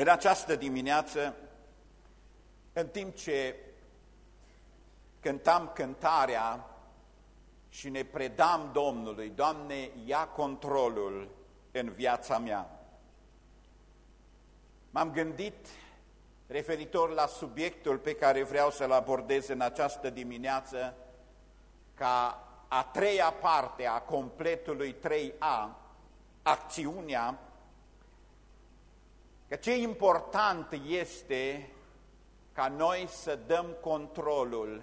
În această dimineață, în timp ce cântam cântarea și ne predam Domnului, Doamne, ia controlul în viața mea. M-am gândit referitor la subiectul pe care vreau să-l abordez în această dimineață, ca a treia parte a completului 3A, acțiunea, că ce important este ca noi să dăm controlul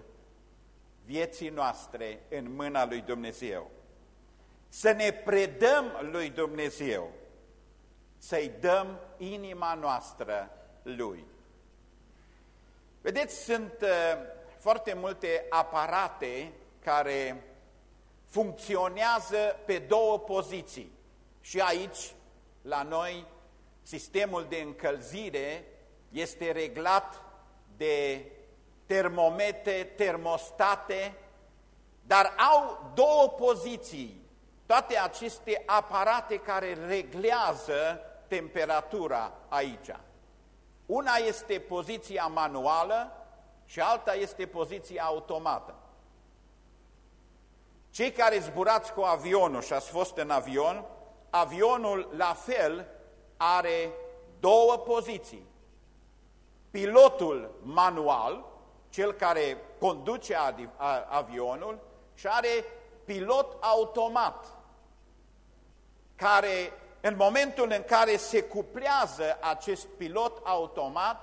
vieții noastre în mâna lui Dumnezeu. Să ne predăm lui Dumnezeu, să-i dăm inima noastră lui. Vedeți, sunt uh, foarte multe aparate care funcționează pe două poziții. Și aici, la noi, sistemul de încălzire este reglat de termometre, termostate, dar au două poziții. Toate aceste aparate care reglează temperatura aici. Una este poziția manuală și alta este poziția automată. Cei care zburați cu avionul și ați fost în avion, avionul la fel are două poziții. Pilotul manual, cel care conduce avionul, și are pilot automat, care în momentul în care se cuplează acest pilot automat,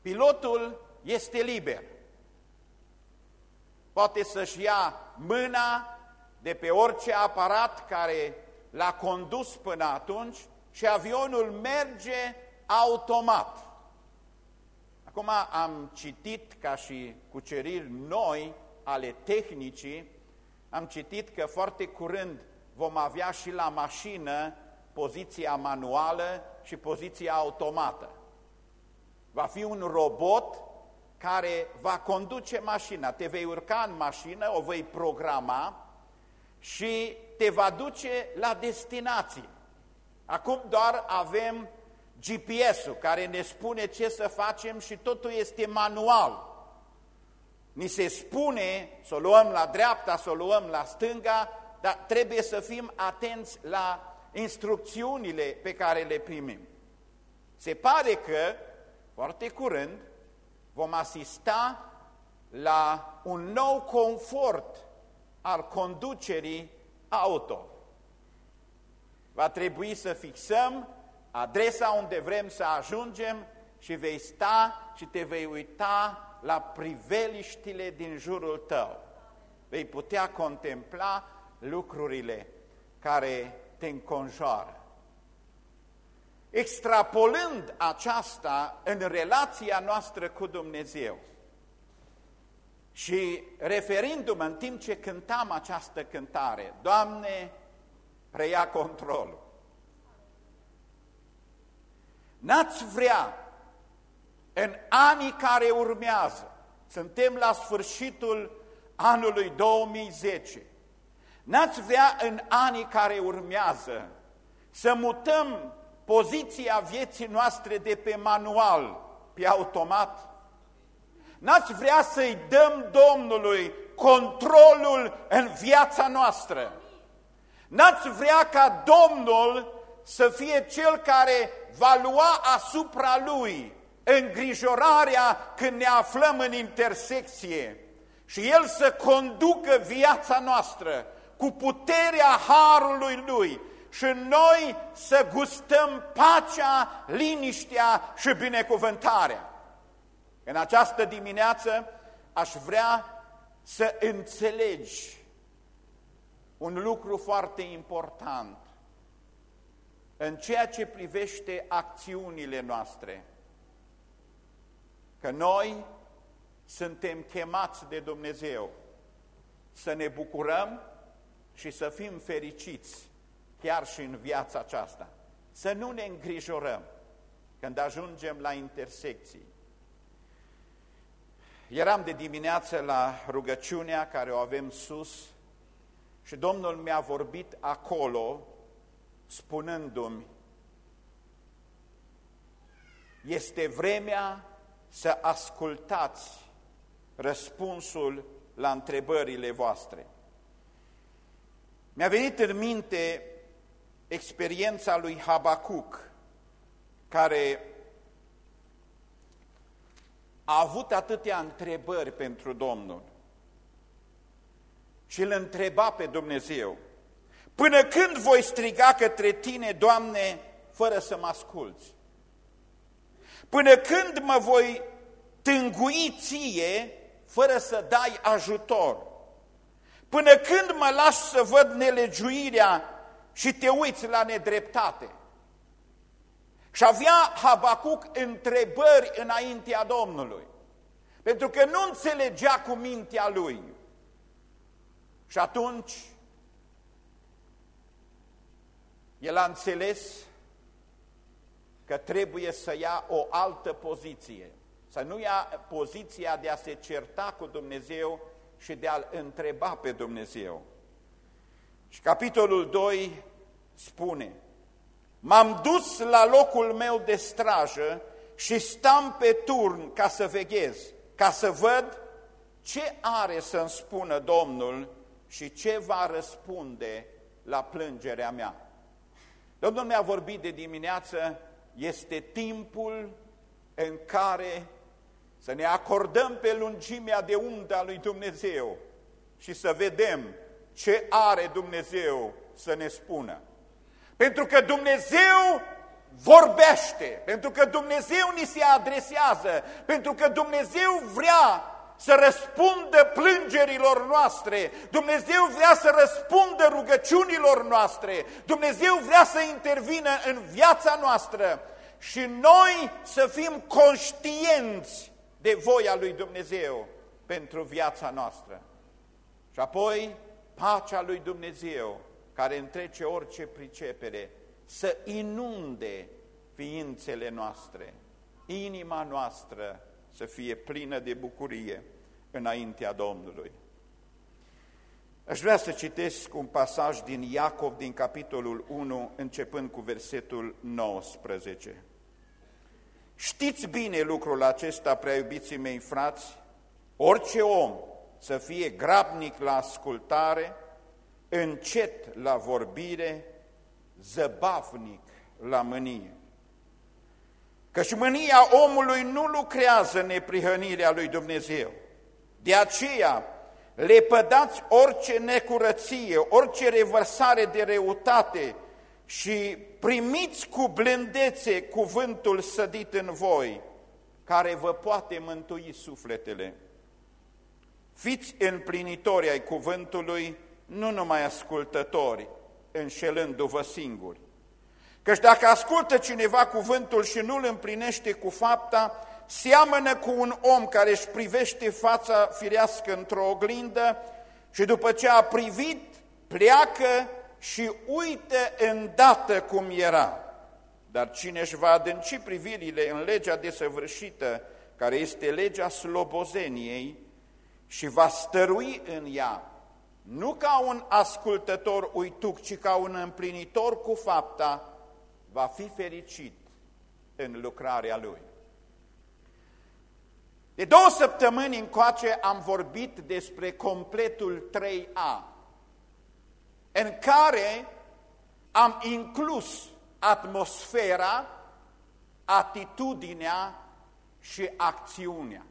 pilotul este liber. Poate să-și ia mâna de pe orice aparat care l-a condus până atunci și avionul merge automat. Acum am citit ca și cuceriri noi ale tehnicii, am citit că foarte curând vom avea și la mașină poziția manuală și poziția automată. Va fi un robot care va conduce mașina. Te vei urca în mașină, o vei programa și te va duce la destinație. Acum doar avem GPS-ul care ne spune ce să facem și totul este manual. Ni se spune să o luăm la dreapta, să o luăm la stânga, dar trebuie să fim atenți la instrucțiunile pe care le primim. Se pare că, foarte curând, vom asista la un nou confort al conducerii auto. Va trebui să fixăm adresa unde vrem să ajungem și vei sta și te vei uita la priveliștile din jurul tău. Vei putea contempla lucrurile care te înconjoară. Extrapolând aceasta în relația noastră cu Dumnezeu și referindu-mă în timp ce cântam această cântare, Doamne, preia controlul. N-ați vrea în anii care urmează, suntem la sfârșitul anului 2010, N-ați vrea în anii care urmează să mutăm poziția vieții noastre de pe manual pe automat? N-ați vrea să-i dăm Domnului controlul în viața noastră? N-ați vrea ca Domnul să fie Cel care va lua asupra Lui îngrijorarea când ne aflăm în intersecție și El să conducă viața noastră cu puterea Harului Lui și noi să gustăm pacea, liniștea și binecuvântarea. În această dimineață aș vrea să înțelegi un lucru foarte important în ceea ce privește acțiunile noastre. Că noi suntem chemați de Dumnezeu să ne bucurăm și să fim fericiți chiar și în viața aceasta. Să nu ne îngrijorăm când ajungem la intersecții. Eram de dimineață la rugăciunea care o avem sus și Domnul mi-a vorbit acolo spunându-mi Este vremea să ascultați răspunsul la întrebările voastre. Mi-a venit în minte experiența lui Habacuc, care a avut atâtea întrebări pentru Domnul și îl întreba pe Dumnezeu, până când voi striga către tine, Doamne, fără să mă asculți? Până când mă voi tângui ție, fără să dai ajutor? Până când mă lași să văd nelegiuirea și te uiți la nedreptate? Și avea Habacuc întrebări înaintea Domnului, pentru că nu înțelegea cu mintea lui. Și atunci el a înțeles că trebuie să ia o altă poziție, să nu ia poziția de a se certa cu Dumnezeu și de a-L întreba pe Dumnezeu. Și capitolul 2 spune, M-am dus la locul meu de strajă și stam pe turn ca să veghez, ca să văd ce are să-mi spună Domnul și ce va răspunde la plângerea mea. Domnul mi-a vorbit de dimineață, este timpul în care să ne acordăm pe lungimea de undă a lui Dumnezeu și să vedem ce are Dumnezeu să ne spună. Pentru că Dumnezeu vorbește, pentru că Dumnezeu ni se adresează, pentru că Dumnezeu vrea să răspundă plângerilor noastre, Dumnezeu vrea să răspundă rugăciunilor noastre, Dumnezeu vrea să intervină în viața noastră. Și noi să fim conștienți de voia lui Dumnezeu pentru viața noastră. Și apoi pacea lui Dumnezeu, care întrece orice pricepere, să inunde ființele noastre, inima noastră să fie plină de bucurie înaintea Domnului. Aș vrea să citesc un pasaj din Iacov, din capitolul 1, începând cu versetul 19. Știți bine lucrul acesta, prea iubiții mei frați, orice om să fie grabnic la ascultare, încet la vorbire, zăbavnic la mânie. Căci mânia omului nu lucrează neprihănirea lui Dumnezeu. De aceea, lepădați orice necurăție, orice revărsare de reutate și primiți cu blândețe cuvântul sădit în voi, care vă poate mântui sufletele. Fiți împlinitori ai cuvântului, nu numai ascultători, înșelându-vă singuri. Căci dacă ascultă cineva cuvântul și nu îl împlinește cu fapta, seamănă cu un om care își privește fața firească într-o oglindă și după ce a privit, pleacă și uită îndată cum era. Dar cine își va adânci privirile în legea desăvârșită, care este legea slobozeniei, și va stărui în ea, nu ca un ascultător uituc, ci ca un împlinitor cu fapta, va fi fericit în lucrarea lui. De două săptămâni încoace am vorbit despre completul 3A, în care am inclus atmosfera, atitudinea și acțiunea.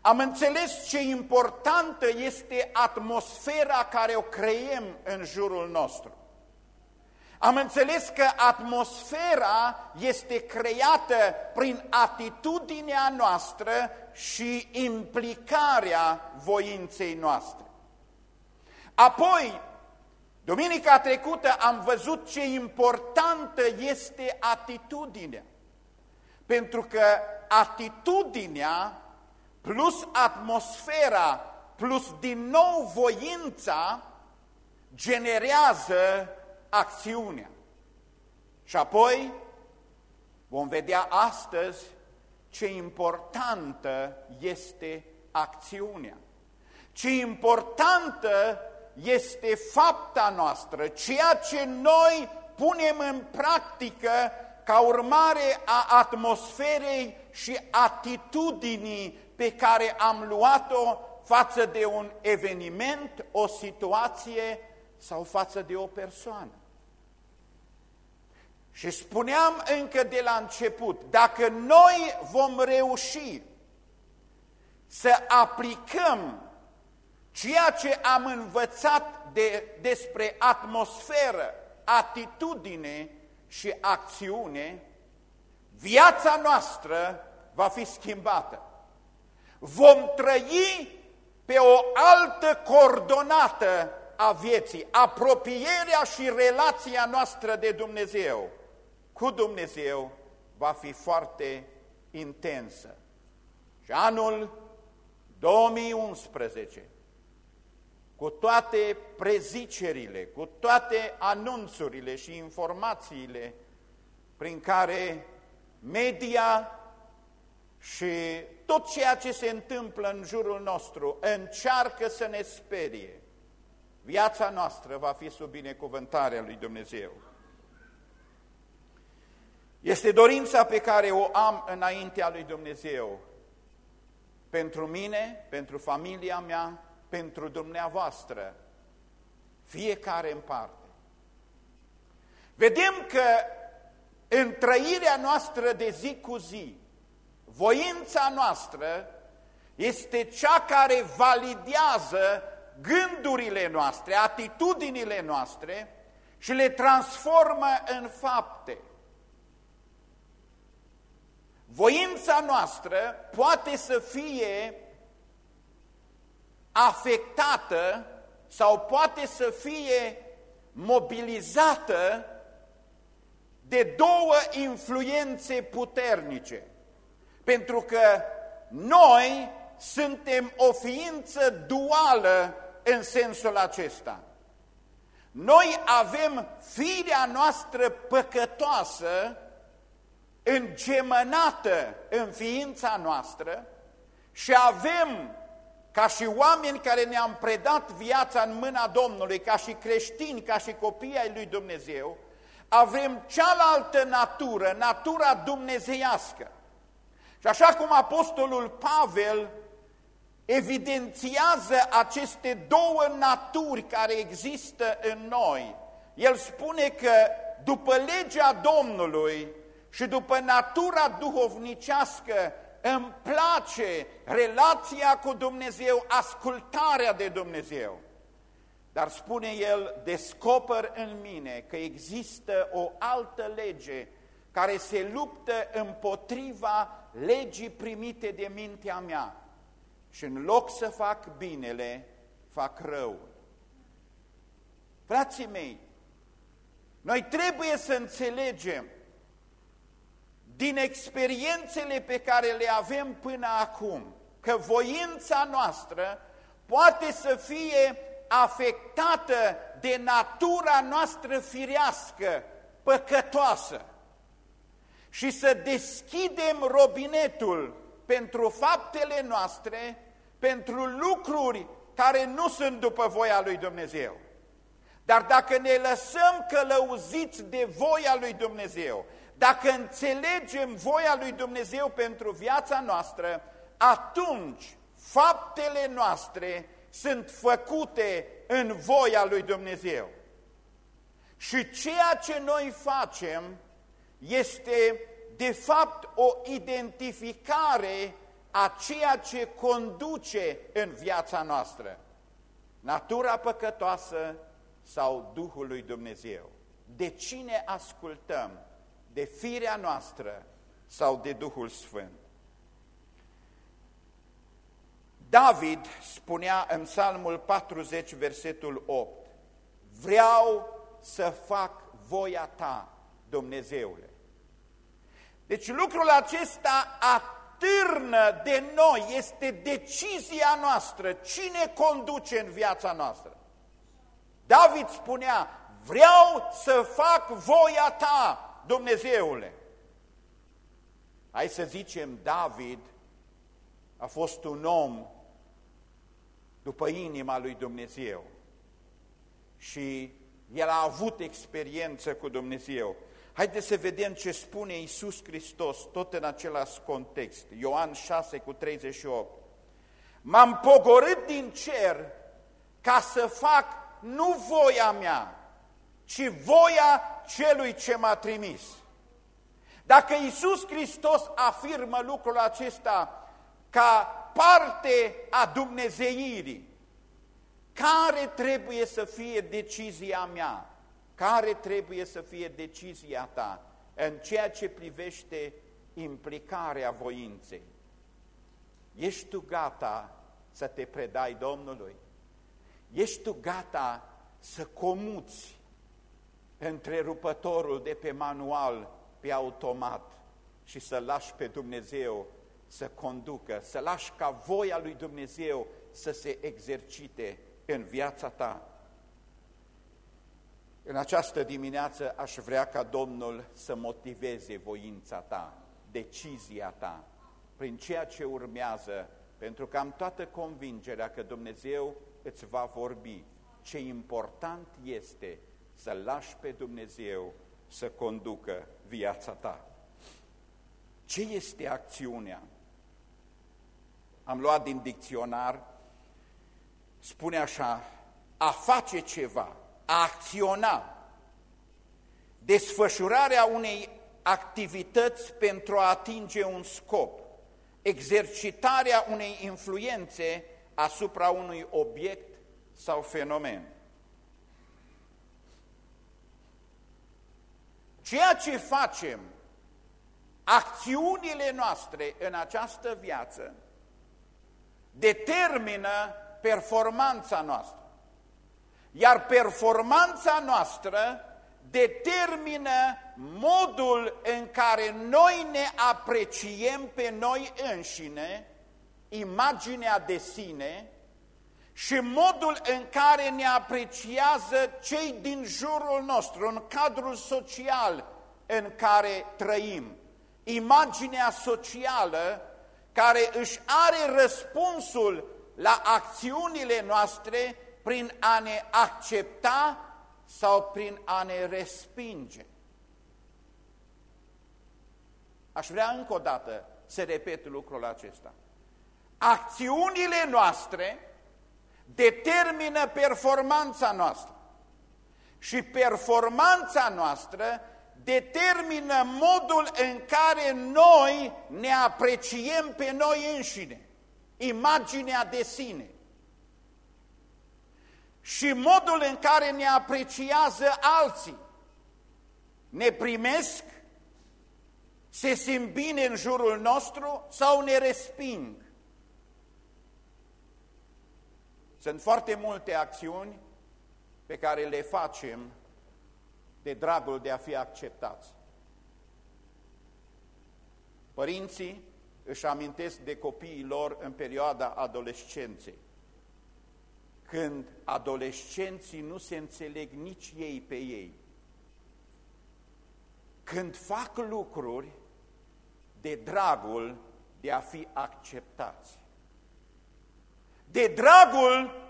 Am înțeles ce importantă este atmosfera care o creiem în jurul nostru. Am înțeles că atmosfera este creată prin atitudinea noastră și implicarea voinței noastre. Apoi, duminica trecută am văzut ce importantă este atitudinea. Pentru că atitudinea plus atmosfera plus din nou voința generează acțiunea. Și apoi vom vedea astăzi ce importantă este acțiunea. Ce importantă este fapta noastră, ceea ce noi punem în practică ca urmare a atmosferei și atitudinii pe care am luat-o față de un eveniment, o situație sau față de o persoană. Și spuneam încă de la început, dacă noi vom reuși să aplicăm ceea ce am învățat de, despre atmosferă, atitudine și acțiune, viața noastră va fi schimbată. Vom trăi pe o altă coordonată a vieții, apropierea și relația noastră de Dumnezeu cu Dumnezeu va fi foarte intensă. Și anul 2011, cu toate prezicerile, cu toate anunțurile și informațiile prin care media și tot ceea ce se întâmplă în jurul nostru încearcă să ne sperie, viața noastră va fi sub binecuvântarea lui Dumnezeu. Este dorința pe care o am înaintea lui Dumnezeu pentru mine, pentru familia mea, pentru dumneavoastră, fiecare în parte. Vedem că în trăirea noastră de zi cu zi, voința noastră este cea care validează gândurile noastre, atitudinile noastre și le transformă în fapte. Voința noastră poate să fie afectată sau poate să fie mobilizată de două influențe puternice. Pentru că noi suntem o ființă duală în sensul acesta. Noi avem firea noastră păcătoasă îngemănată în ființa noastră și avem, ca și oameni care ne-am predat viața în mâna Domnului, ca și creștini, ca și copii ai lui Dumnezeu, avem cealaltă natură, natura dumnezeiască. Și așa cum Apostolul Pavel evidențiază aceste două naturi care există în noi, el spune că după legea Domnului, și după natura duhovnicească îmi place relația cu Dumnezeu, ascultarea de Dumnezeu. Dar spune el, descoper în mine că există o altă lege care se luptă împotriva legii primite de mintea mea. Și în loc să fac binele, fac rău. Frații mei, noi trebuie să înțelegem din experiențele pe care le avem până acum, că voința noastră poate să fie afectată de natura noastră firească, păcătoasă, și să deschidem robinetul pentru faptele noastre, pentru lucruri care nu sunt după voia lui Dumnezeu. Dar dacă ne lăsăm călăuziți de voia lui Dumnezeu, dacă înțelegem voia lui Dumnezeu pentru viața noastră, atunci faptele noastre sunt făcute în voia lui Dumnezeu. Și ceea ce noi facem este de fapt o identificare a ceea ce conduce în viața noastră, natura păcătoasă sau Duhul lui Dumnezeu. De cine ascultăm? De firea noastră sau de Duhul Sfânt. David spunea în Psalmul 40, versetul 8, Vreau să fac voia ta, Dumnezeule. Deci lucrul acesta atârnă de noi, este decizia noastră, cine conduce în viața noastră. David spunea, vreau să fac voia ta, Dumnezeule. Hai să zicem, David a fost un om după inima lui Dumnezeu și el a avut experiență cu Dumnezeu. Haideți să vedem ce spune Iisus Hristos, tot în același context. Ioan 6 cu 38. M-am pogorât din cer ca să fac nu voia mea, ci voia celui ce m-a trimis. Dacă Iisus Hristos afirmă lucrul acesta ca parte a Dumnezeirii, care trebuie să fie decizia mea? Care trebuie să fie decizia ta în ceea ce privește implicarea voinței? Ești tu gata să te predai Domnului? Ești tu gata să comuți întrerupătorul de pe manual pe automat și să lași pe Dumnezeu să conducă, să lași ca voia lui Dumnezeu să se exercite în viața ta. În această dimineață aș vrea ca Domnul să motiveze voința ta, decizia ta, prin ceea ce urmează, pentru că am toată convingerea că Dumnezeu îți va vorbi. Ce important este să lași pe Dumnezeu să conducă viața ta. Ce este acțiunea? Am luat din dicționar, spune așa, a face ceva, a acționa, desfășurarea unei activități pentru a atinge un scop, exercitarea unei influențe asupra unui obiect sau fenomen. Ceea ce facem, acțiunile noastre în această viață, determină performanța noastră. Iar performanța noastră determină modul în care noi ne apreciem pe noi înșine, imaginea de sine și modul în care ne apreciază cei din jurul nostru, în cadrul social în care trăim. Imaginea socială care își are răspunsul la acțiunile noastre prin a ne accepta sau prin a ne respinge. Aș vrea încă o dată să repet lucrul acesta. Acțiunile noastre determină performanța noastră și performanța noastră determină modul în care noi ne apreciem pe noi înșine, imaginea de sine și modul în care ne apreciază alții. Ne primesc, se simt bine în jurul nostru sau ne resping. Sunt foarte multe acțiuni pe care le facem de dragul de a fi acceptați. Părinții își amintesc de copiii lor în perioada adolescenței, când adolescenții nu se înțeleg nici ei pe ei, când fac lucruri de dragul de a fi acceptați, de dragul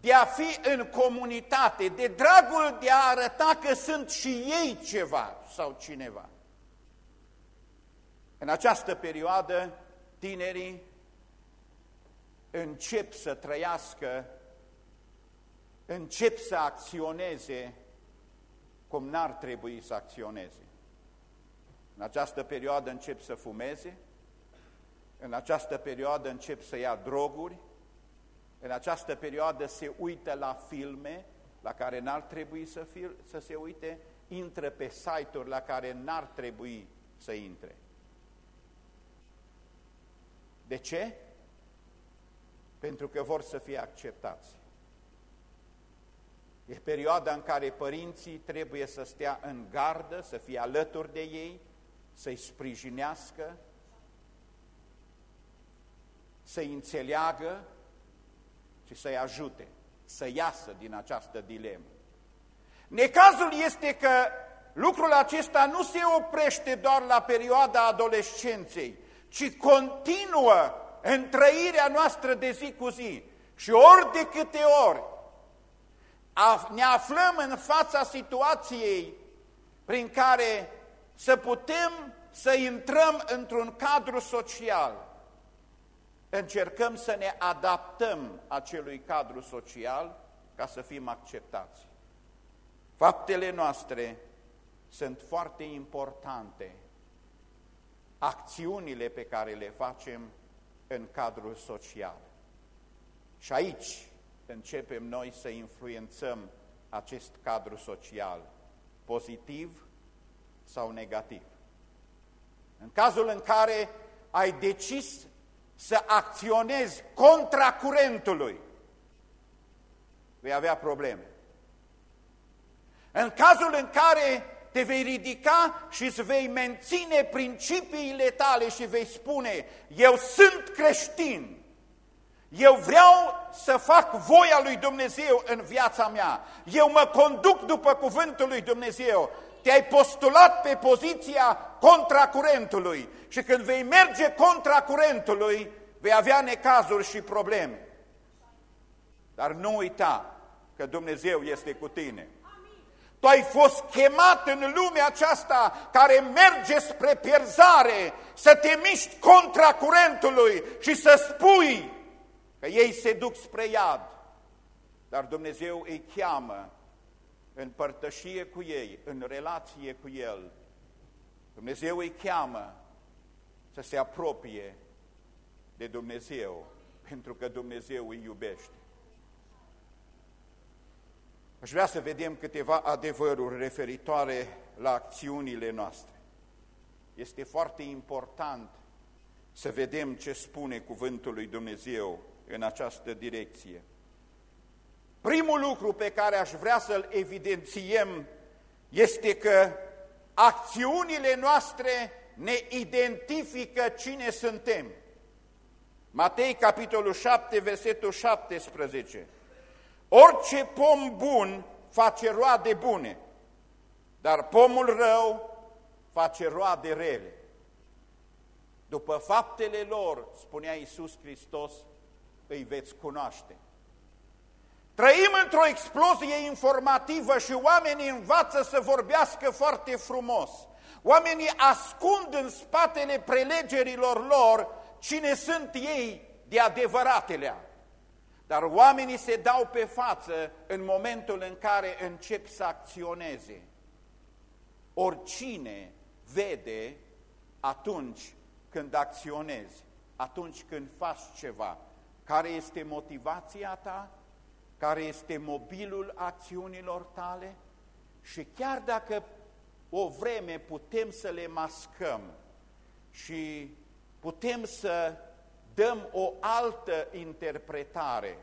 de a fi în comunitate, de dragul de a arăta că sunt și ei ceva sau cineva. În această perioadă, tinerii încep să trăiască, încep să acționeze cum n-ar trebui să acționeze. În această perioadă încep să fumeze, în această perioadă încep să ia droguri, în această perioadă se uită la filme la care n-ar trebui să, fie, să se uite, intră pe site-uri la care n-ar trebui să intre. De ce? Pentru că vor să fie acceptați. E perioada în care părinții trebuie să stea în gardă, să fie alături de ei, să-i sprijinească, să-i înțeleagă, și să-i ajute să iasă din această dilemă. Necazul este că lucrul acesta nu se oprește doar la perioada adolescenței, ci continuă în trăirea noastră de zi cu zi. Și ori de câte ori ne aflăm în fața situației prin care să putem să intrăm într-un cadru social. Încercăm să ne adaptăm acelui cadru social ca să fim acceptați. Faptele noastre sunt foarte importante. Acțiunile pe care le facem în cadrul social. Și aici începem noi să influențăm acest cadru social, pozitiv sau negativ. În cazul în care ai decis să acționezi contra curentului, vei avea probleme. În cazul în care te vei ridica și îți vei menține principiile tale și vei spune, eu sunt creștin, eu vreau să fac voia lui Dumnezeu în viața mea, eu mă conduc după cuvântul lui Dumnezeu, te-ai postulat pe poziția contra curentului și când vei merge contra curentului, vei avea necazuri și probleme. Dar nu uita că Dumnezeu este cu tine. Tu ai fost chemat în lumea aceasta care merge spre pierzare, să te miști contra curentului și să spui că ei se duc spre iad. Dar Dumnezeu îi cheamă în părtășie cu ei, în relație cu El. Dumnezeu îi cheamă să se apropie de Dumnezeu, pentru că Dumnezeu îi iubește. Aș vrea să vedem câteva adevăruri referitoare la acțiunile noastre. Este foarte important să vedem ce spune cuvântul lui Dumnezeu în această direcție. Primul lucru pe care aș vrea să-l evidențiem este că acțiunile noastre ne identifică cine suntem. Matei, capitolul 7, versetul 17. Orice pom bun face roade bune, dar pomul rău face roade rele. După faptele lor, spunea Iisus Hristos, îi veți cunoaște. Trăim într-o explozie informativă și oamenii învață să vorbească foarte frumos. Oamenii ascund în spatele prelegerilor lor cine sunt ei de adevăratele. Dar oamenii se dau pe față în momentul în care încep să acționeze. Oricine vede atunci când acționezi, atunci când faci ceva. Care este motivația ta? Care este mobilul acțiunilor tale? Și chiar dacă o vreme putem să le mascăm și putem să dăm o altă interpretare,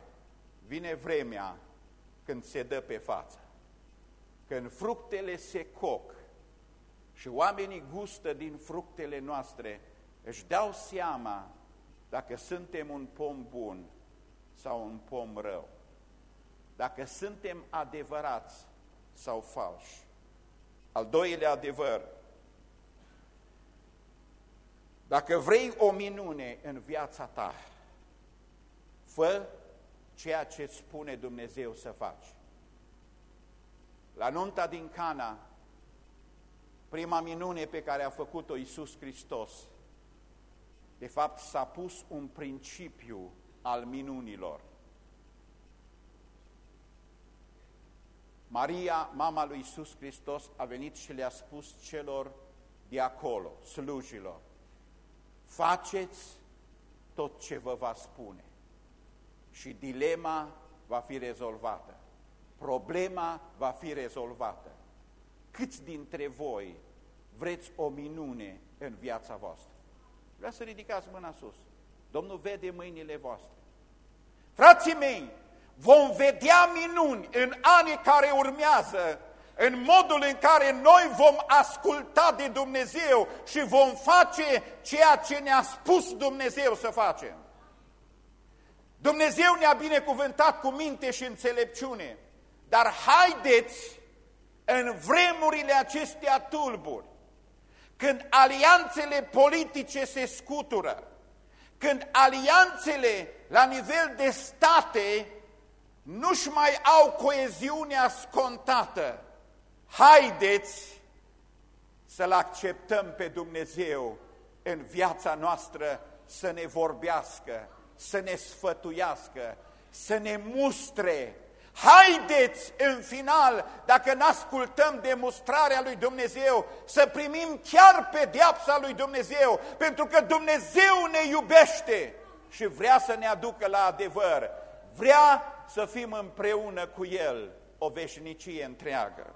vine vremea când se dă pe față. Când fructele se coc și oamenii gustă din fructele noastre, își dau seama dacă suntem un pom bun sau un pom rău, dacă suntem adevărați sau falși. Al doilea adevăr, dacă vrei o minune în viața ta, fă ceea ce spune Dumnezeu să faci. La nunta din Cana, prima minune pe care a făcut-o Iisus Hristos, de fapt s-a pus un principiu al minunilor. Maria, mama lui Iisus Hristos, a venit și le-a spus celor de acolo, slujilor, faceți tot ce vă va spune și dilema va fi rezolvată. Problema va fi rezolvată. Câți dintre voi vreți o minune în viața voastră? Vreau să ridicați mâna sus. Domnul vede mâinile voastre. Frații mei, vom vedea minuni în anii care urmează în modul în care noi vom asculta de Dumnezeu și vom face ceea ce ne-a spus Dumnezeu să facem. Dumnezeu ne-a binecuvântat cu minte și înțelepciune, dar haideți în vremurile acestea tulburi, când alianțele politice se scutură, când alianțele la nivel de state nu-și mai au coeziunea scontată, haideți să-L acceptăm pe Dumnezeu în viața noastră să ne vorbească, să ne sfătuiască, să ne mustre. Haideți în final, dacă ne ascultăm de mustrarea lui Dumnezeu, să primim chiar pedeapsa lui Dumnezeu, pentru că Dumnezeu ne iubește și vrea să ne aducă la adevăr. Vrea să fim împreună cu El o veșnicie întreagă.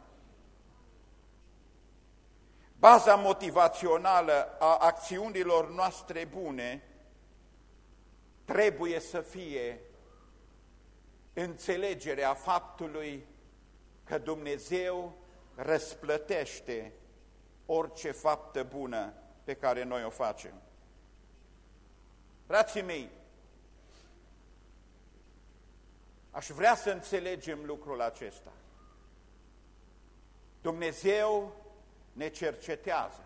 Baza motivațională a acțiunilor noastre bune trebuie să fie înțelegerea faptului că Dumnezeu răsplătește orice faptă bună pe care noi o facem. Frații mei, aș vrea să înțelegem lucrul acesta. Dumnezeu ne cercetează,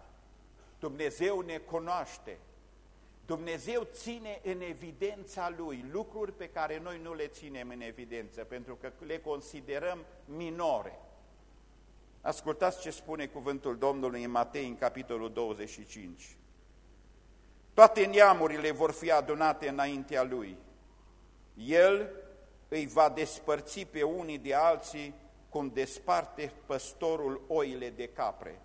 Dumnezeu ne cunoaște, Dumnezeu ține în evidența Lui lucruri pe care noi nu le ținem în evidență, pentru că le considerăm minore. Ascultați ce spune cuvântul Domnului în Matei, în capitolul 25. Toate neamurile vor fi adunate înaintea Lui. El îi va despărți pe unii de alții cum desparte păstorul oile de capre.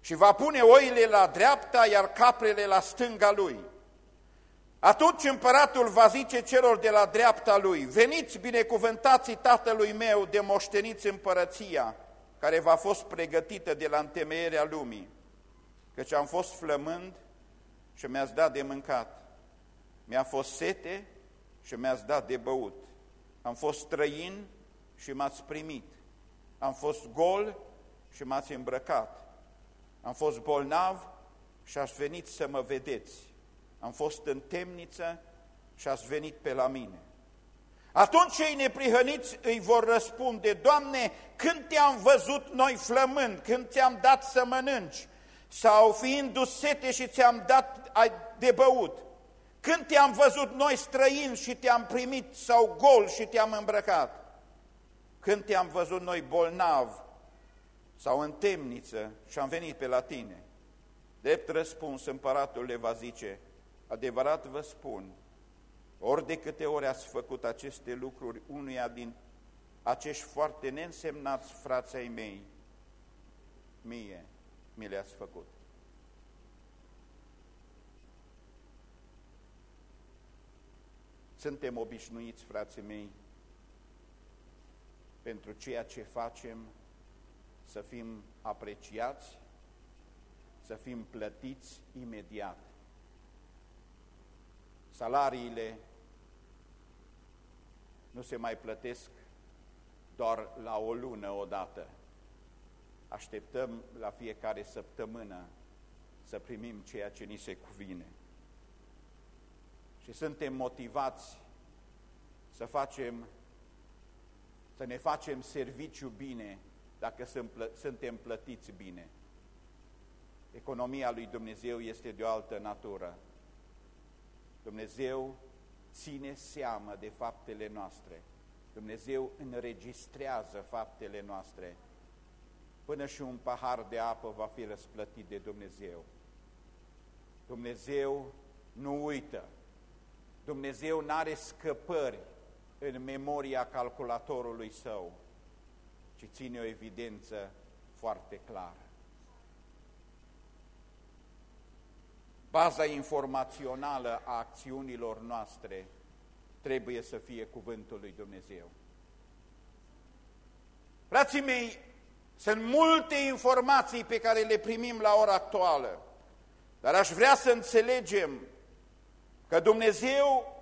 Și va pune oile la dreapta, iar caprele la stânga lui. Atunci împăratul va zice celor de la dreapta lui, veniți binecuvântații tatălui meu de moșteniți împărăția, care v-a fost pregătită de la întemeierea lumii, căci am fost flămând și mi-ați dat de mâncat, mi-a fost sete și mi-ați dat de băut, am fost străin și m-ați primit, am fost gol și m-ați îmbrăcat, am fost bolnav și ați venit să mă vedeți. Am fost în temniță și ați venit pe la mine. Atunci cei neprihăniți îi vor răspunde, Doamne, când te-am văzut noi flămând, când ți-am dat să mănânci, sau fiind sete și ți-am dat de băut, când te-am văzut noi străini și te-am primit, sau gol și te-am îmbrăcat, când te-am văzut noi bolnav sau în temniță și am venit pe la tine. Drept răspuns, împăratul le va zice, adevărat vă spun, ori de câte ori ați făcut aceste lucruri unuia din acești foarte neînsemnați frații ai mei, mie mi le-ați făcut. Suntem obișnuiți, frații mei, pentru ceea ce facem să fim apreciați, să fim plătiți imediat. Salariile nu se mai plătesc doar la o lună odată. Așteptăm la fiecare săptămână să primim ceea ce ni se cuvine. Și suntem motivați să facem, să ne facem serviciu bine dacă suntem plătiți bine. Economia lui Dumnezeu este de o altă natură. Dumnezeu ține seamă de faptele noastre. Dumnezeu înregistrează faptele noastre. Până și un pahar de apă va fi răsplătit de Dumnezeu. Dumnezeu nu uită. Dumnezeu nu are scăpări în memoria calculatorului său ci ține o evidență foarte clară. Baza informațională a acțiunilor noastre trebuie să fie cuvântul lui Dumnezeu. Frații mei, sunt multe informații pe care le primim la ora actuală, dar aș vrea să înțelegem că Dumnezeu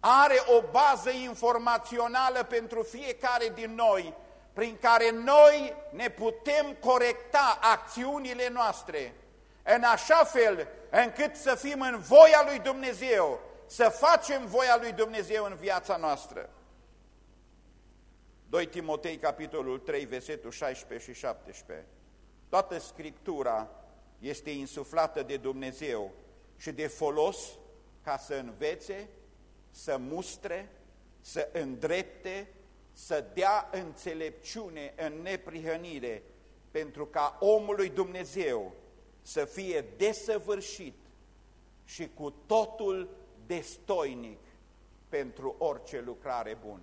are o bază informațională pentru fiecare din noi prin care noi ne putem corecta acțiunile noastre în așa fel încât să fim în voia lui Dumnezeu, să facem voia lui Dumnezeu în viața noastră. 2 Timotei, capitolul 3, versetul 16 și 17. Toată Scriptura este insuflată de Dumnezeu și de folos ca să învețe, să mustre, să îndrepte, să dea înțelepciune în neprihănire, pentru ca omul lui Dumnezeu să fie desăvârșit și cu totul destoinic pentru orice lucrare bună.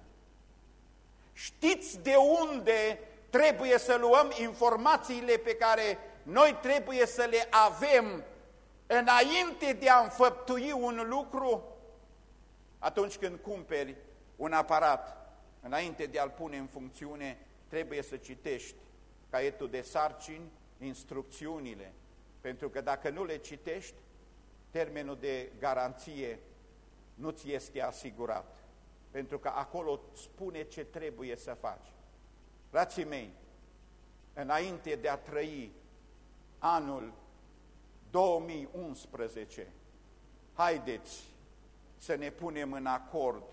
Știți de unde trebuie să luăm informațiile pe care noi trebuie să le avem înainte de a înfăptui un lucru? Atunci când cumperi un aparat, înainte de a-l pune în funcțiune, trebuie să citești caietul de sarcini, instrucțiunile, pentru că dacă nu le citești, termenul de garanție nu ți este asigurat, pentru că acolo spune ce trebuie să faci. Frații mei, înainte de a trăi anul 2011, haideți să ne punem în acord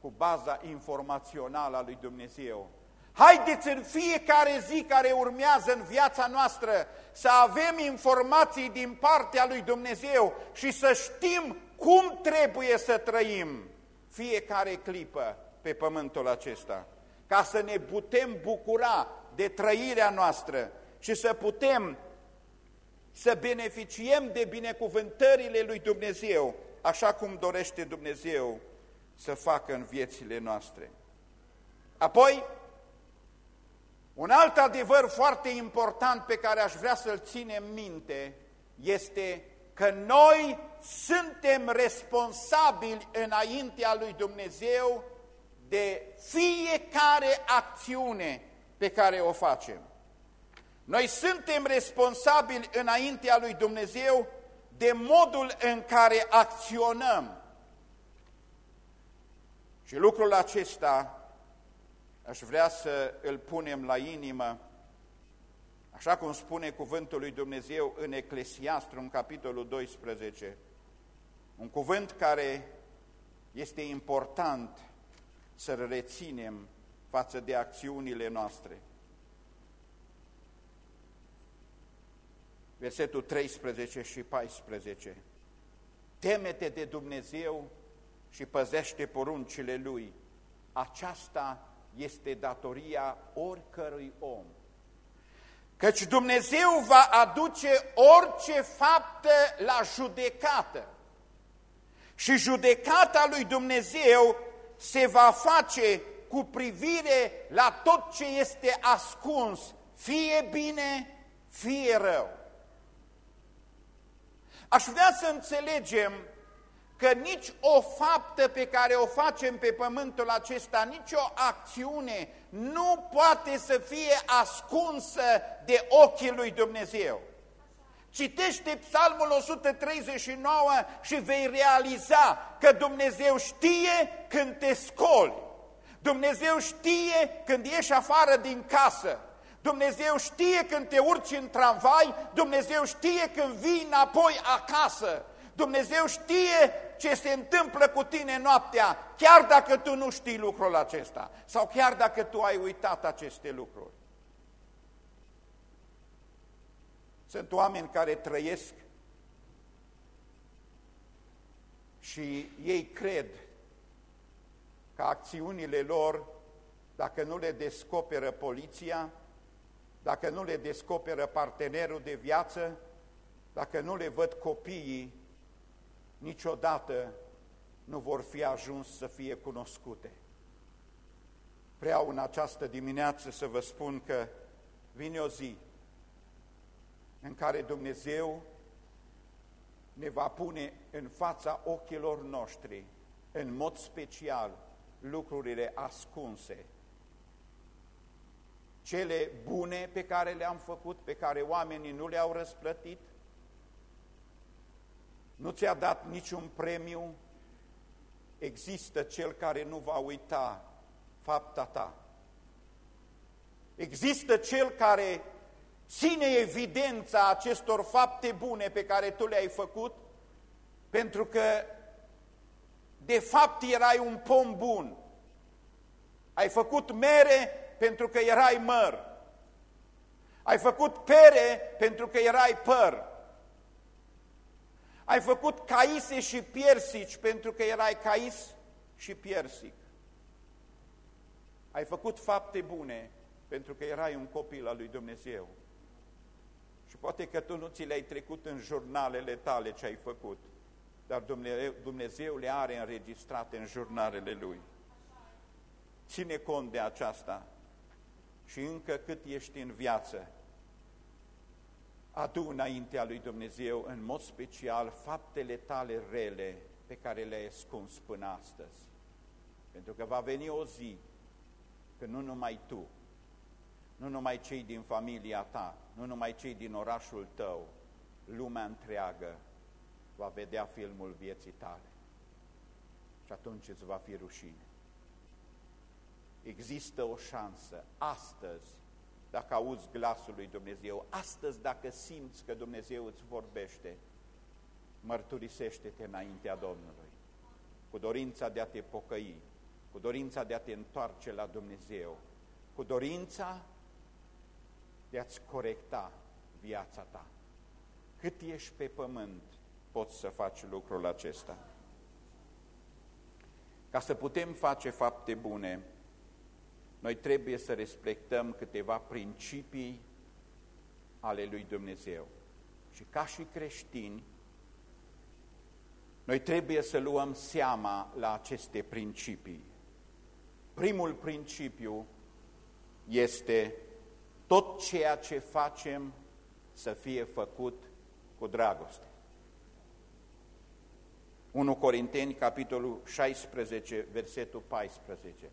cu baza informațională a lui Dumnezeu. Haideți în fiecare zi care urmează în viața noastră să avem informații din partea lui Dumnezeu și să știm cum trebuie să trăim fiecare clipă pe pământul acesta, ca să ne putem bucura de trăirea noastră și să putem să beneficiem de binecuvântările lui Dumnezeu, așa cum dorește Dumnezeu să facă în viețile noastre. Apoi, un alt adevăr foarte important pe care aș vrea să-l ținem minte este că noi suntem responsabili înaintea lui Dumnezeu de fiecare acțiune pe care o facem. Noi suntem responsabili înaintea lui Dumnezeu de modul în care acționăm. Și lucrul acesta aș vrea să îl punem la inimă, așa cum spune cuvântul lui Dumnezeu în Eclesiastru, în capitolul 12, un cuvânt care este important să-l reținem față de acțiunile noastre. Versetul 13 și 14. Temete de Dumnezeu și păzește poruncile Lui. Aceasta este datoria oricărui om. Căci Dumnezeu va aduce orice faptă la judecată. Și judecata lui Dumnezeu se va face cu privire la tot ce este ascuns, fie bine, fie rău. Aș vrea să înțelegem că nici o faptă pe care o facem pe pământul acesta, nici o acțiune nu poate să fie ascunsă de ochii lui Dumnezeu. Citește Psalmul 139 și vei realiza că Dumnezeu știe când te scoli, Dumnezeu știe când ieși afară din casă, Dumnezeu știe când te urci în tramvai, Dumnezeu știe când vii înapoi acasă, Dumnezeu știe ce se întâmplă cu tine noaptea, chiar dacă tu nu știi lucrul acesta sau chiar dacă tu ai uitat aceste lucruri. Sunt oameni care trăiesc și ei cred că acțiunile lor, dacă nu le descoperă poliția, dacă nu le descoperă partenerul de viață, dacă nu le văd copiii, niciodată nu vor fi ajuns să fie cunoscute. Vreau în această dimineață să vă spun că vine o zi în care Dumnezeu ne va pune în fața ochilor noștri, în mod special, lucrurile ascunse, cele bune pe care le-am făcut, pe care oamenii nu le-au răsplătit, nu ți-a dat niciun premiu, există cel care nu va uita fapta ta. Există cel care ține evidența acestor fapte bune pe care tu le-ai făcut, pentru că de fapt erai un pom bun. Ai făcut mere pentru că erai măr. Ai făcut pere pentru că erai păr. Ai făcut caise și piersici pentru că erai cais și piersic. Ai făcut fapte bune pentru că erai un copil al lui Dumnezeu. Și poate că tu nu ți le-ai trecut în jurnalele tale ce ai făcut, dar Dumnezeu, Dumnezeu le are înregistrate în jurnalele Lui. Ține cont de aceasta și încă cât ești în viață, adu înaintea lui Dumnezeu în mod special faptele tale rele pe care le-ai ascuns până astăzi. Pentru că va veni o zi că nu numai tu, nu numai cei din familia ta, nu numai cei din orașul tău, lumea întreagă va vedea filmul vieții tale. Și atunci îți va fi rușine. Există o șansă astăzi, dacă auzi glasul lui Dumnezeu, astăzi dacă simți că Dumnezeu îți vorbește, mărturisește-te înaintea Domnului, cu dorința de a te pocăi, cu dorința de a te întoarce la Dumnezeu, cu dorința de a-ți corecta viața ta. Cât ești pe pământ, poți să faci lucrul acesta. Ca să putem face fapte bune, noi trebuie să respectăm câteva principii ale lui Dumnezeu. Și ca și creștini, noi trebuie să luăm seama la aceste principii. Primul principiu este tot ceea ce facem să fie făcut cu dragoste. 1 Corinteni, capitolul 16, versetul 14.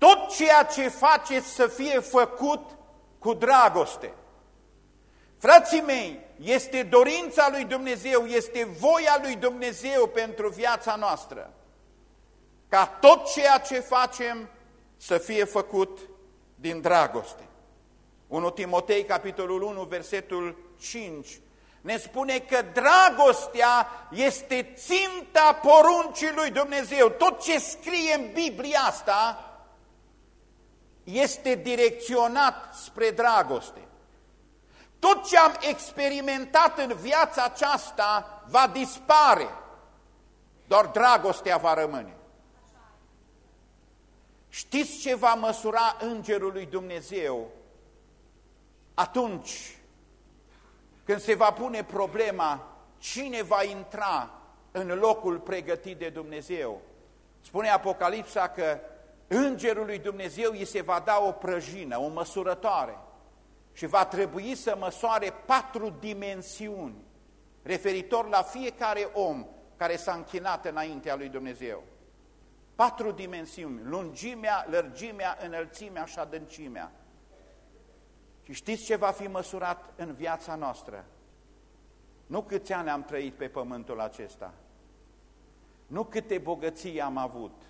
Tot ceea ce faceți să fie făcut cu dragoste. Frații mei, este dorința lui Dumnezeu, este voia lui Dumnezeu pentru viața noastră, ca tot ceea ce facem să fie făcut din dragoste. 1 Timotei, capitolul 1, versetul 5, ne spune că dragostea este ținta poruncii lui Dumnezeu. Tot ce scrie în Biblia asta este direcționat spre dragoste. Tot ce am experimentat în viața aceasta va dispare, doar dragostea va rămâne. Știți ce va măsura Îngerul lui Dumnezeu atunci când se va pune problema cine va intra în locul pregătit de Dumnezeu? Spune Apocalipsa că Îngerul lui Dumnezeu îi se va da o prăjină, o măsurătoare și va trebui să măsoare patru dimensiuni referitor la fiecare om care s-a închinat înaintea lui Dumnezeu. Patru dimensiuni, lungimea, lărgimea, înălțimea și adâncimea. Și știți ce va fi măsurat în viața noastră? Nu câți ani am trăit pe pământul acesta, nu câte bogății am avut,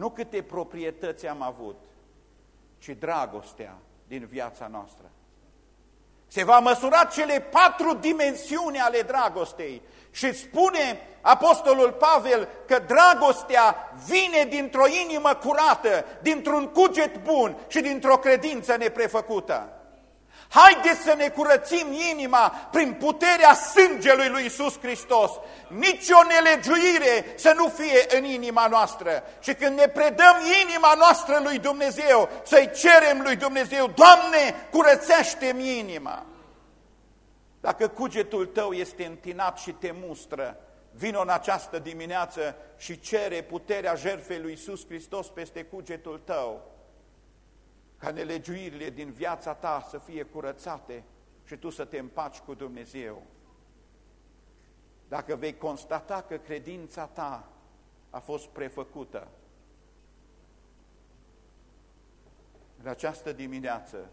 nu câte proprietăți am avut, ci dragostea din viața noastră. Se va măsura cele patru dimensiuni ale dragostei și spune Apostolul Pavel că dragostea vine dintr-o inimă curată, dintr-un cuget bun și dintr-o credință neprefăcută. Haideți să ne curățim inima prin puterea sângelui lui Isus Hristos. Nici o nelegiuire să nu fie în inima noastră. Și când ne predăm inima noastră lui Dumnezeu, să-i cerem lui Dumnezeu, Doamne, curățește-mi inima. Dacă cugetul tău este întinat și te mustră, vină în această dimineață și cere puterea jertfei lui Isus Hristos peste cugetul tău ca nelegiuirile din viața ta să fie curățate și tu să te împaci cu Dumnezeu. Dacă vei constata că credința ta a fost prefăcută, în această dimineață,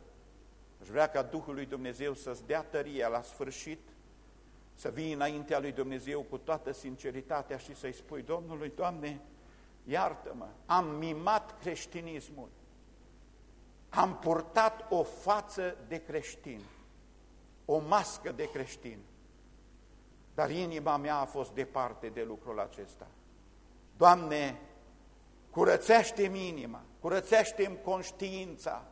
aș vrea ca Duhul lui Dumnezeu să-ți dea tăria la sfârșit, să vii înaintea lui Dumnezeu cu toată sinceritatea și să-i spui Domnului, Doamne, iartă-mă, am mimat creștinismul, am purtat o față de creștin, o mască de creștin, dar inima mea a fost departe de lucrul acesta. Doamne, curățește-mi inima, curățește-mi conștiința,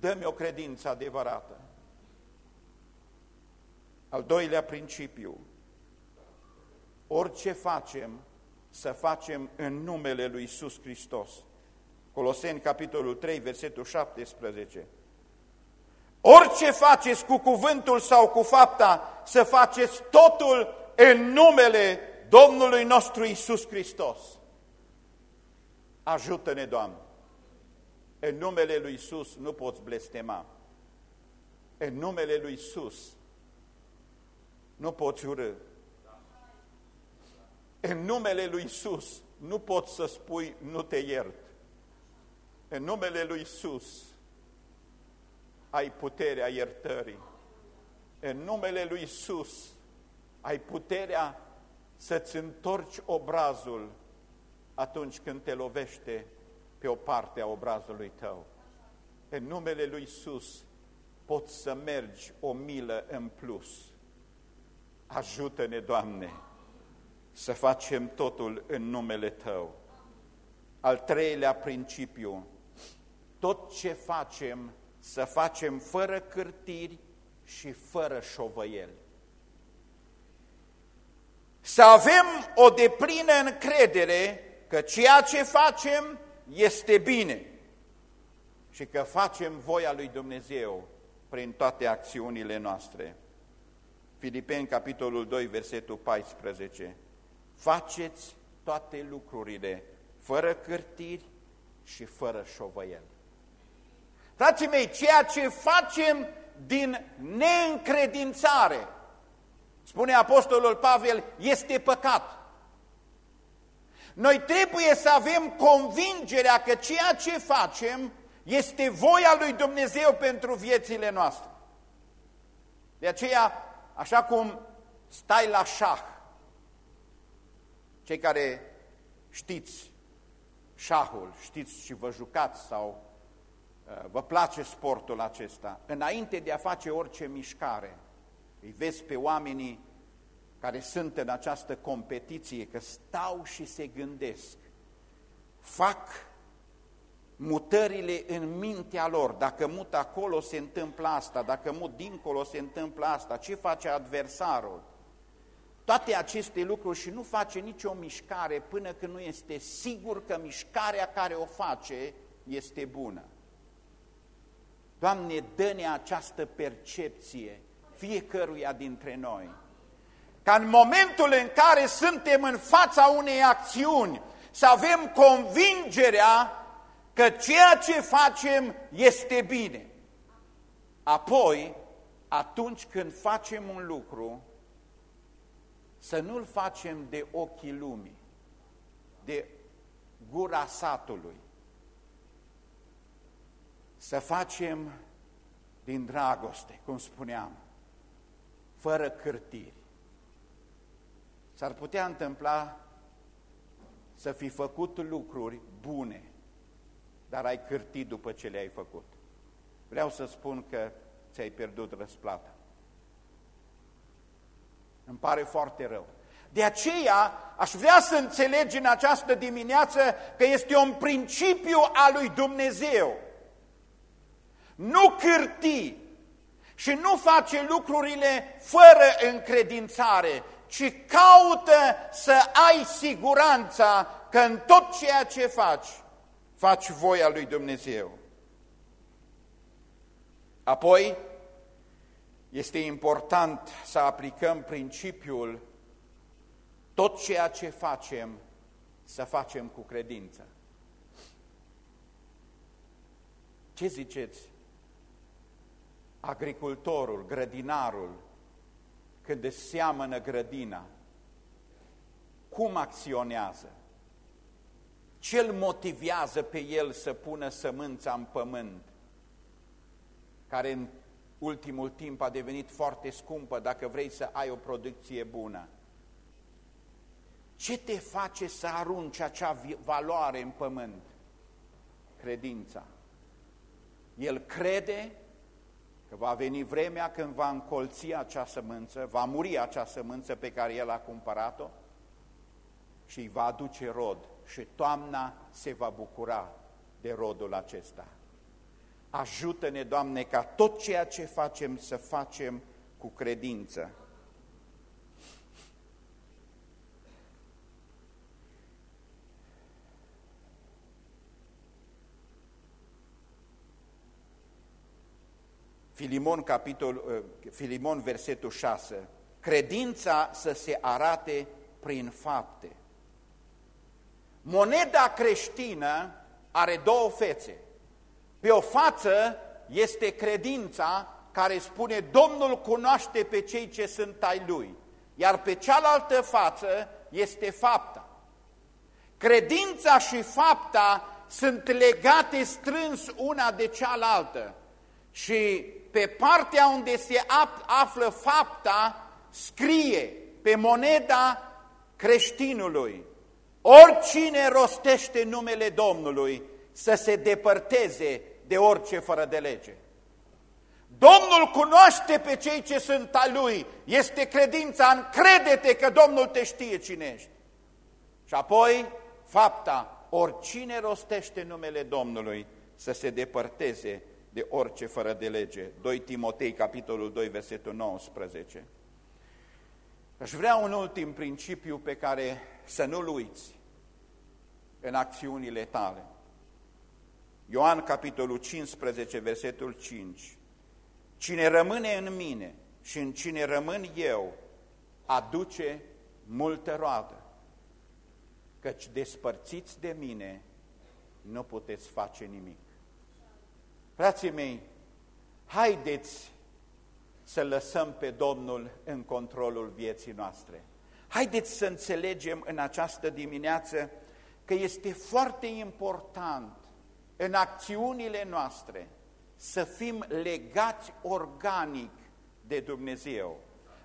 dă-mi o credință adevărată. Al doilea principiu, orice facem, să facem în numele Lui Iisus Hristos Coloseni, capitolul 3, versetul 17. Orice faceți cu cuvântul sau cu fapta, să faceți totul în numele Domnului nostru Isus Hristos. Ajută-ne, Doamne! În numele Lui Isus nu poți blestema. În numele Lui Isus nu poți urâ. În numele Lui Isus nu poți să spui nu te iert. În numele Lui Isus ai puterea iertării. În numele Lui Isus ai puterea să-ți întorci obrazul atunci când te lovește pe o parte a obrazului tău. În numele Lui Isus poți să mergi o milă în plus. Ajută-ne, Doamne, să facem totul în numele Tău. Al treilea principiu, tot ce facem, să facem fără cârtiri și fără șovăieli. Să avem o deplină încredere că ceea ce facem este bine și că facem voia lui Dumnezeu prin toate acțiunile noastre. Filipeni, capitolul 2, versetul 14. Faceți toate lucrurile fără cârtiri și fără șovăiel. Frații mei, ceea ce facem din neîncredințare, spune Apostolul Pavel, este păcat. Noi trebuie să avem convingerea că ceea ce facem este voia lui Dumnezeu pentru viețile noastre. De aceea, așa cum stai la șah, cei care știți șahul, știți și vă jucați sau uh, vă place sportul acesta, înainte de a face orice mișcare, îi vezi pe oamenii care sunt în această competiție, că stau și se gândesc, fac mutările în mintea lor, dacă mut acolo se întâmplă asta, dacă mut dincolo se întâmplă asta, ce face adversarul? Toate aceste lucruri și nu face nicio mișcare până când nu este sigur că mișcarea care o face este bună. Doamne, dă-ne această percepție fiecăruia dintre noi ca în momentul în care suntem în fața unei acțiuni să avem convingerea că ceea ce facem este bine. Apoi, atunci când facem un lucru, să nu-l facem de ochii lumii, de gura satului, să facem din dragoste, cum spuneam, fără cârtiri. S-ar putea întâmpla să fi făcut lucruri bune, dar ai cârtit după ce le-ai făcut. Vreau să spun că ți-ai pierdut răsplata. Îmi pare foarte rău. De aceea aș vrea să înțelegi în această dimineață că este un principiu al lui Dumnezeu. Nu cârti și nu face lucrurile fără încredințare, ci caută să ai siguranța că în tot ceea ce faci, faci voia lui Dumnezeu. Apoi, este important să aplicăm principiul tot ceea ce facem, să facem cu credință. Ce ziceți? Agricultorul, grădinarul, când își seamănă grădina, cum acționează? Ce îl motivează pe el să pună sămânța în pământ, care în ultimul timp a devenit foarte scumpă dacă vrei să ai o producție bună? Ce te face să arunci acea valoare în pământ? Credința. El crede că va veni vremea când va încolți acea sămânță, va muri acea sămânță pe care el a cumpărat-o și îi va aduce rod și toamna se va bucura de rodul acesta. Ajută-ne, Doamne, ca tot ceea ce facem să facem cu credință. Filimon, capitol, uh, Filimon, versetul 6, credința să se arate prin fapte. Moneda creștină are două fețe. Pe o față este credința care spune Domnul cunoaște pe cei ce sunt ai Lui, iar pe cealaltă față este fapta. Credința și fapta sunt legate strâns una de cealaltă și pe partea unde se află fapta scrie pe moneda creștinului oricine rostește numele Domnului să se depărteze de orice fără de lege. Domnul cunoaște pe cei ce sunt a Lui, este credința, încrede-te că Domnul te știe cine ești. Și apoi fapta, oricine rostește numele Domnului să se depărteze de orice fără de lege. 2 Timotei, capitolul 2, versetul 19. Aș vrea un ultim principiu pe care să nu-l uiți în acțiunile tale. Ioan, capitolul 15, versetul 5. Cine rămâne în mine și în cine rămân eu, aduce multă roadă, căci despărțiți de mine nu puteți face nimic. Frații mei, haideți să lăsăm pe Domnul în controlul vieții noastre. Haideți să înțelegem în această dimineață că este foarte important în acțiunile noastre să fim legați organic de Dumnezeu.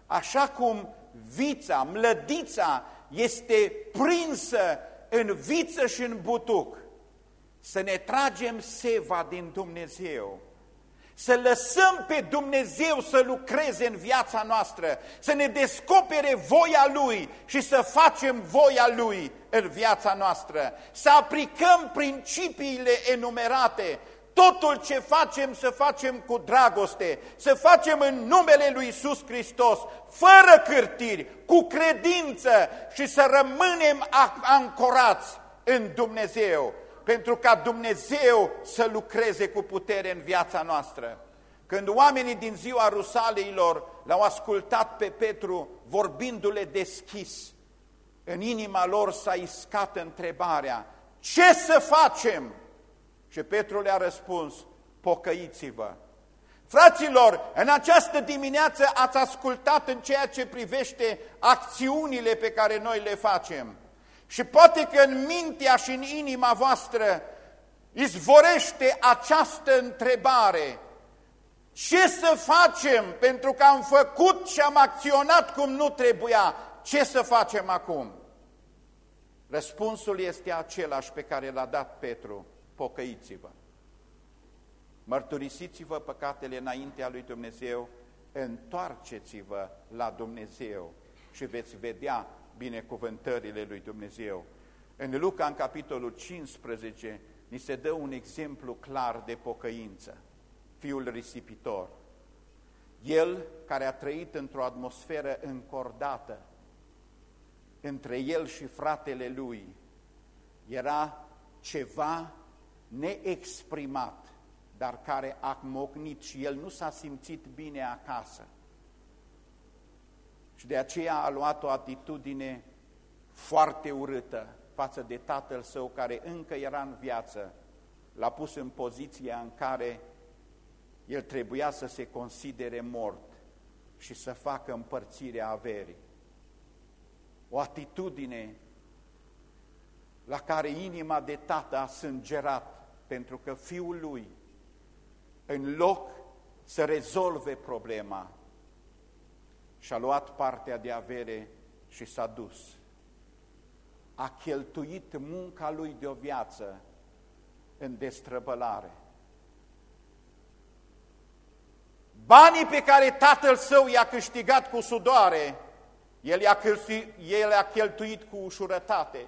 Așa cum vița, mlădița este prinsă în viță și în butuc, să ne tragem seva din Dumnezeu, să lăsăm pe Dumnezeu să lucreze în viața noastră, să ne descopere voia Lui și să facem voia Lui în viața noastră, să aplicăm principiile enumerate, totul ce facem să facem cu dragoste, să facem în numele Lui Iisus Hristos, fără cârtiri, cu credință și să rămânem ancorați în Dumnezeu pentru ca Dumnezeu să lucreze cu putere în viața noastră. Când oamenii din ziua Rusaleilor l-au ascultat pe Petru vorbindu-le deschis, în inima lor s-a iscat întrebarea, ce să facem? Și Petru le-a răspuns, pocăiți-vă. Fraților, în această dimineață ați ascultat în ceea ce privește acțiunile pe care noi le facem. Și poate că în mintea și în inima voastră izvorește această întrebare. Ce să facem pentru că am făcut și am acționat cum nu trebuia? Ce să facem acum? Răspunsul este același pe care l-a dat Petru. Pocăiți-vă. Mărturisiți-vă păcatele înaintea lui Dumnezeu, întoarceți-vă la Dumnezeu și veți vedea binecuvântările lui Dumnezeu. În Luca, în capitolul 15, ni se dă un exemplu clar de pocăință. Fiul risipitor. El care a trăit într-o atmosferă încordată între el și fratele lui, era ceva neexprimat, dar care a mocnit și el nu s-a simțit bine acasă. Și de aceea a luat o atitudine foarte urâtă față de tatăl său care încă era în viață. L-a pus în poziția în care el trebuia să se considere mort și să facă împărțirea averii. O atitudine la care inima de tată a sângerat pentru că fiul lui, în loc să rezolve problema, și-a luat partea de avere și s-a dus. A cheltuit munca lui de o viață în destrăbălare. Banii pe care tatăl său i-a câștigat cu sudoare, el i-a cheltuit, el a cheltuit cu ușurătate,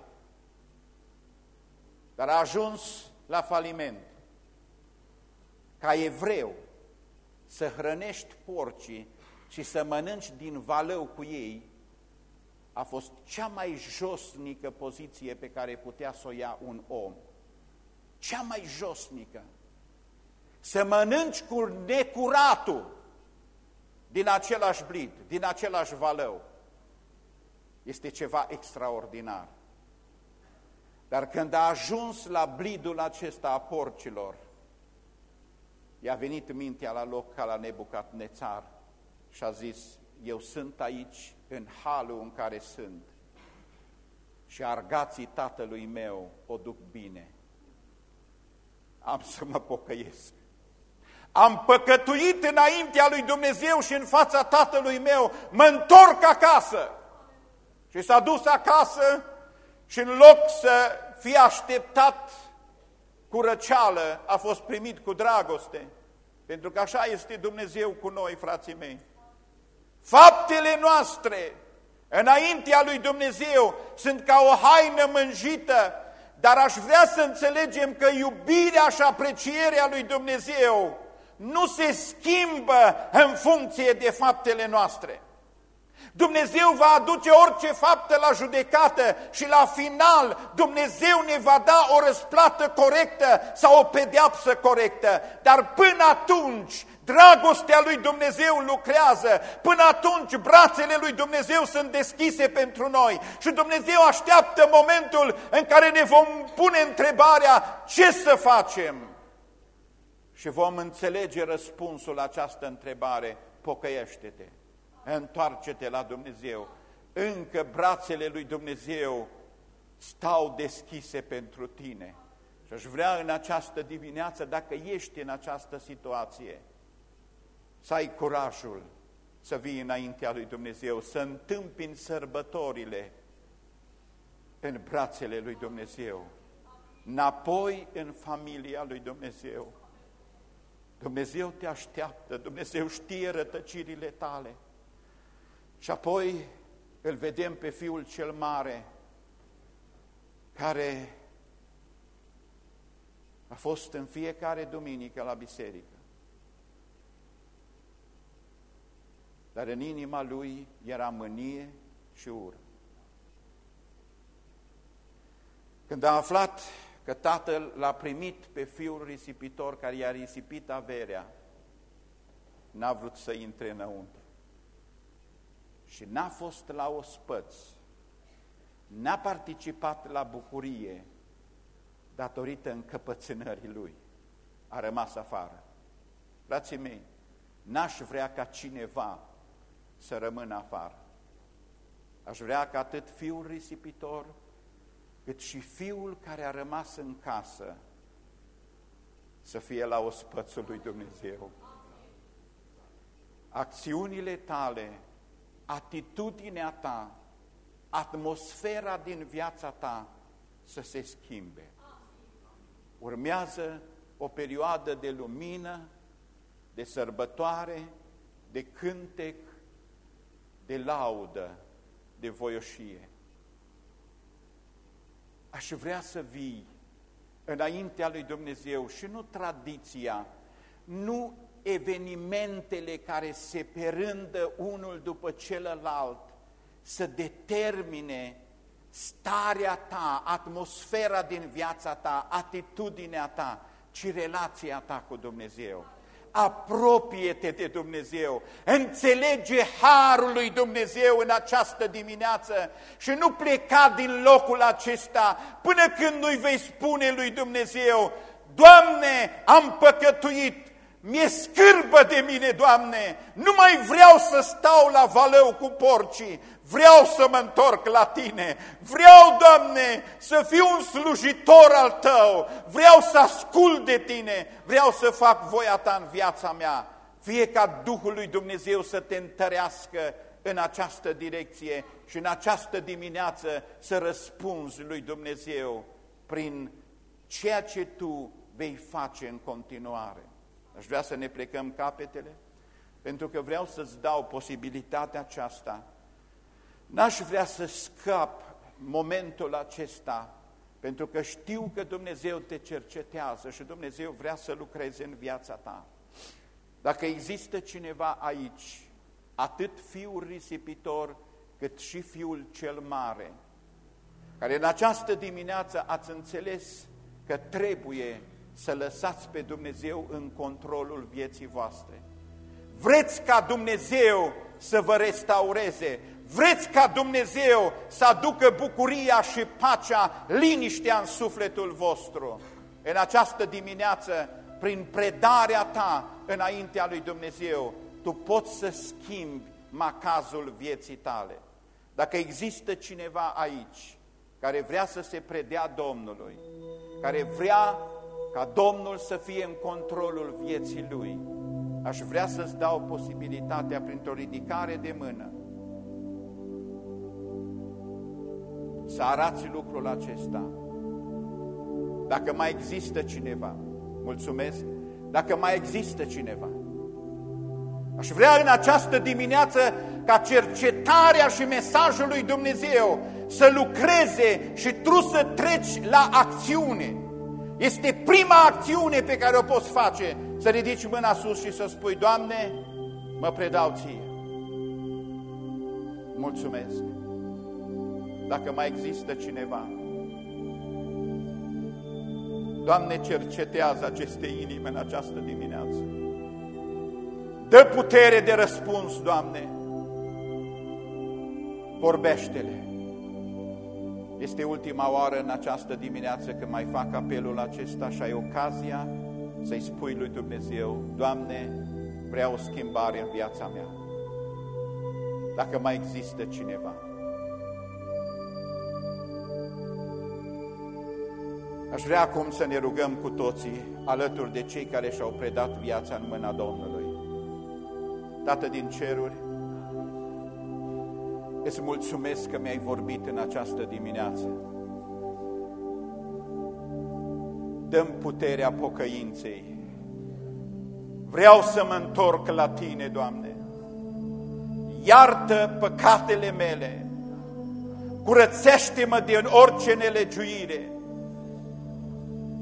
dar a ajuns la faliment. Ca evreu, să hrănești porcii și să mănânci din valău cu ei, a fost cea mai josnică poziție pe care putea să o ia un om. Cea mai josnică. să mănânci cu necuratul din același blid, din același valău, este ceva extraordinar. Dar când a ajuns la blidul acesta a porcilor, i-a venit mintea la loc ca la nebucat nețar și a zis, eu sunt aici în halul în care sunt și argații tatălui meu o duc bine. Am să mă pocăiesc. Am păcătuit înaintea lui Dumnezeu și în fața tatălui meu, mă întorc acasă. Și s-a dus acasă și în loc să fie așteptat cu răceală, a fost primit cu dragoste. Pentru că așa este Dumnezeu cu noi, frații mei. Faptele noastre înaintea lui Dumnezeu sunt ca o haină mânjită, dar aș vrea să înțelegem că iubirea și aprecierea lui Dumnezeu nu se schimbă în funcție de faptele noastre. Dumnezeu va aduce orice faptă la judecată și la final Dumnezeu ne va da o răsplată corectă sau o pedeapsă corectă. Dar până atunci dragostea lui Dumnezeu lucrează, până atunci brațele lui Dumnezeu sunt deschise pentru noi și Dumnezeu așteaptă momentul în care ne vom pune întrebarea ce să facem. Și vom înțelege răspunsul la această întrebare, pocăiește-te întoarce-te la Dumnezeu. Încă brațele lui Dumnezeu stau deschise pentru tine. Și aș vrea în această dimineață, dacă ești în această situație, să ai curajul să vii înaintea lui Dumnezeu, să întâmpini sărbătorile în brațele lui Dumnezeu, înapoi în familia lui Dumnezeu. Dumnezeu te așteaptă, Dumnezeu știe rătăcirile tale. Și apoi îl vedem pe Fiul cel Mare, care a fost în fiecare duminică la biserică. Dar în inima lui era mânie și ură. Când a aflat că tatăl l-a primit pe fiul risipitor care i-a risipit averea, n-a vrut să intre înăuntru și n-a fost la ospăți, n-a participat la bucurie datorită încăpățânării lui. A rămas afară. Frații mei, n-aș vrea ca cineva să rămână afară. Aș vrea ca atât fiul risipitor, cât și fiul care a rămas în casă să fie la ospățul lui Dumnezeu. Acțiunile tale atitudinea ta, atmosfera din viața ta să se schimbe. Urmează o perioadă de lumină, de sărbătoare, de cântec, de laudă, de voioșie. Aș vrea să vii înaintea lui Dumnezeu și nu tradiția, nu evenimentele care se perândă unul după celălalt să determine starea ta, atmosfera din viața ta, atitudinea ta, ci relația ta cu Dumnezeu. Apropie-te de Dumnezeu, înțelege Harul lui Dumnezeu în această dimineață și nu pleca din locul acesta până când nu-i vei spune lui Dumnezeu, Doamne, am păcătuit, mi-e scârbă de mine, Doamne, nu mai vreau să stau la valeu cu porcii, vreau să mă întorc la Tine, vreau, Doamne, să fiu un slujitor al Tău, vreau să ascult de Tine, vreau să fac voia Ta în viața mea. Fie ca Duhul lui Dumnezeu să te întărească în această direcție și în această dimineață să răspunzi lui Dumnezeu prin ceea ce Tu vei face în continuare. Aș vrea să ne plecăm capetele, pentru că vreau să-ți dau posibilitatea aceasta. N-aș vrea să scap momentul acesta, pentru că știu că Dumnezeu te cercetează și Dumnezeu vrea să lucreze în viața ta. Dacă există cineva aici, atât fiul risipitor, cât și fiul cel mare, care în această dimineață ați înțeles că trebuie să lăsați pe Dumnezeu în controlul vieții voastre. Vreți ca Dumnezeu să vă restaureze, vreți ca Dumnezeu să aducă bucuria și pacea, liniștea în sufletul vostru. În această dimineață, prin predarea ta înaintea lui Dumnezeu, tu poți să schimbi macazul vieții tale. Dacă există cineva aici care vrea să se predea Domnului, care vrea ca Domnul să fie în controlul vieții lui, aș vrea să-ți dau posibilitatea printr-o ridicare de mână să arați lucrul acesta. Dacă mai există cineva, mulțumesc, dacă mai există cineva, aș vrea în această dimineață ca cercetarea și mesajul lui Dumnezeu să lucreze și tu să treci la acțiune. Este prima acțiune pe care o poți face, să ridici mâna sus și să spui, Doamne, mă predau Ție. Mulțumesc. Dacă mai există cineva, Doamne, cercetează aceste inimi în această dimineață. Dă putere de răspuns, Doamne. Vorbește-le. Este ultima oară în această dimineață când mai fac apelul acesta și ai ocazia să-i spui lui Dumnezeu, Doamne, vreau o schimbare în viața mea. Dacă mai există cineva. Aș vrea acum să ne rugăm cu toții alături de cei care și-au predat viața în mâna Domnului. Tată din ceruri, îți mulțumesc că mi-ai vorbit în această dimineață. Dăm puterea pocăinței. Vreau să mă întorc la Tine, Doamne. Iartă păcatele mele. Curățește-mă din orice nelegiuire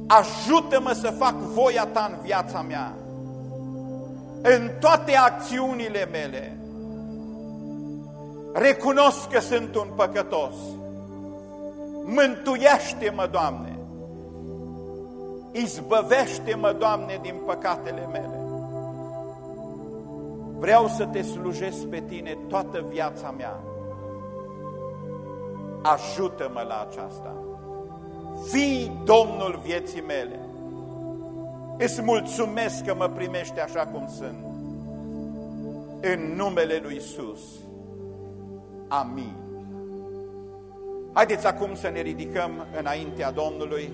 ajută-mă să fac voia ta în viața mea, în toate acțiunile mele. Recunosc că sunt un păcătos. Mântuiește-mă, Doamne! Izbăvește-mă, Doamne, din păcatele mele. Vreau să te slujesc pe tine toată viața mea. Ajută-mă la aceasta fii Domnul vieții mele. Îți mulțumesc că mă primești așa cum sunt. În numele Lui Isus. Amin. Haideți acum să ne ridicăm înaintea Domnului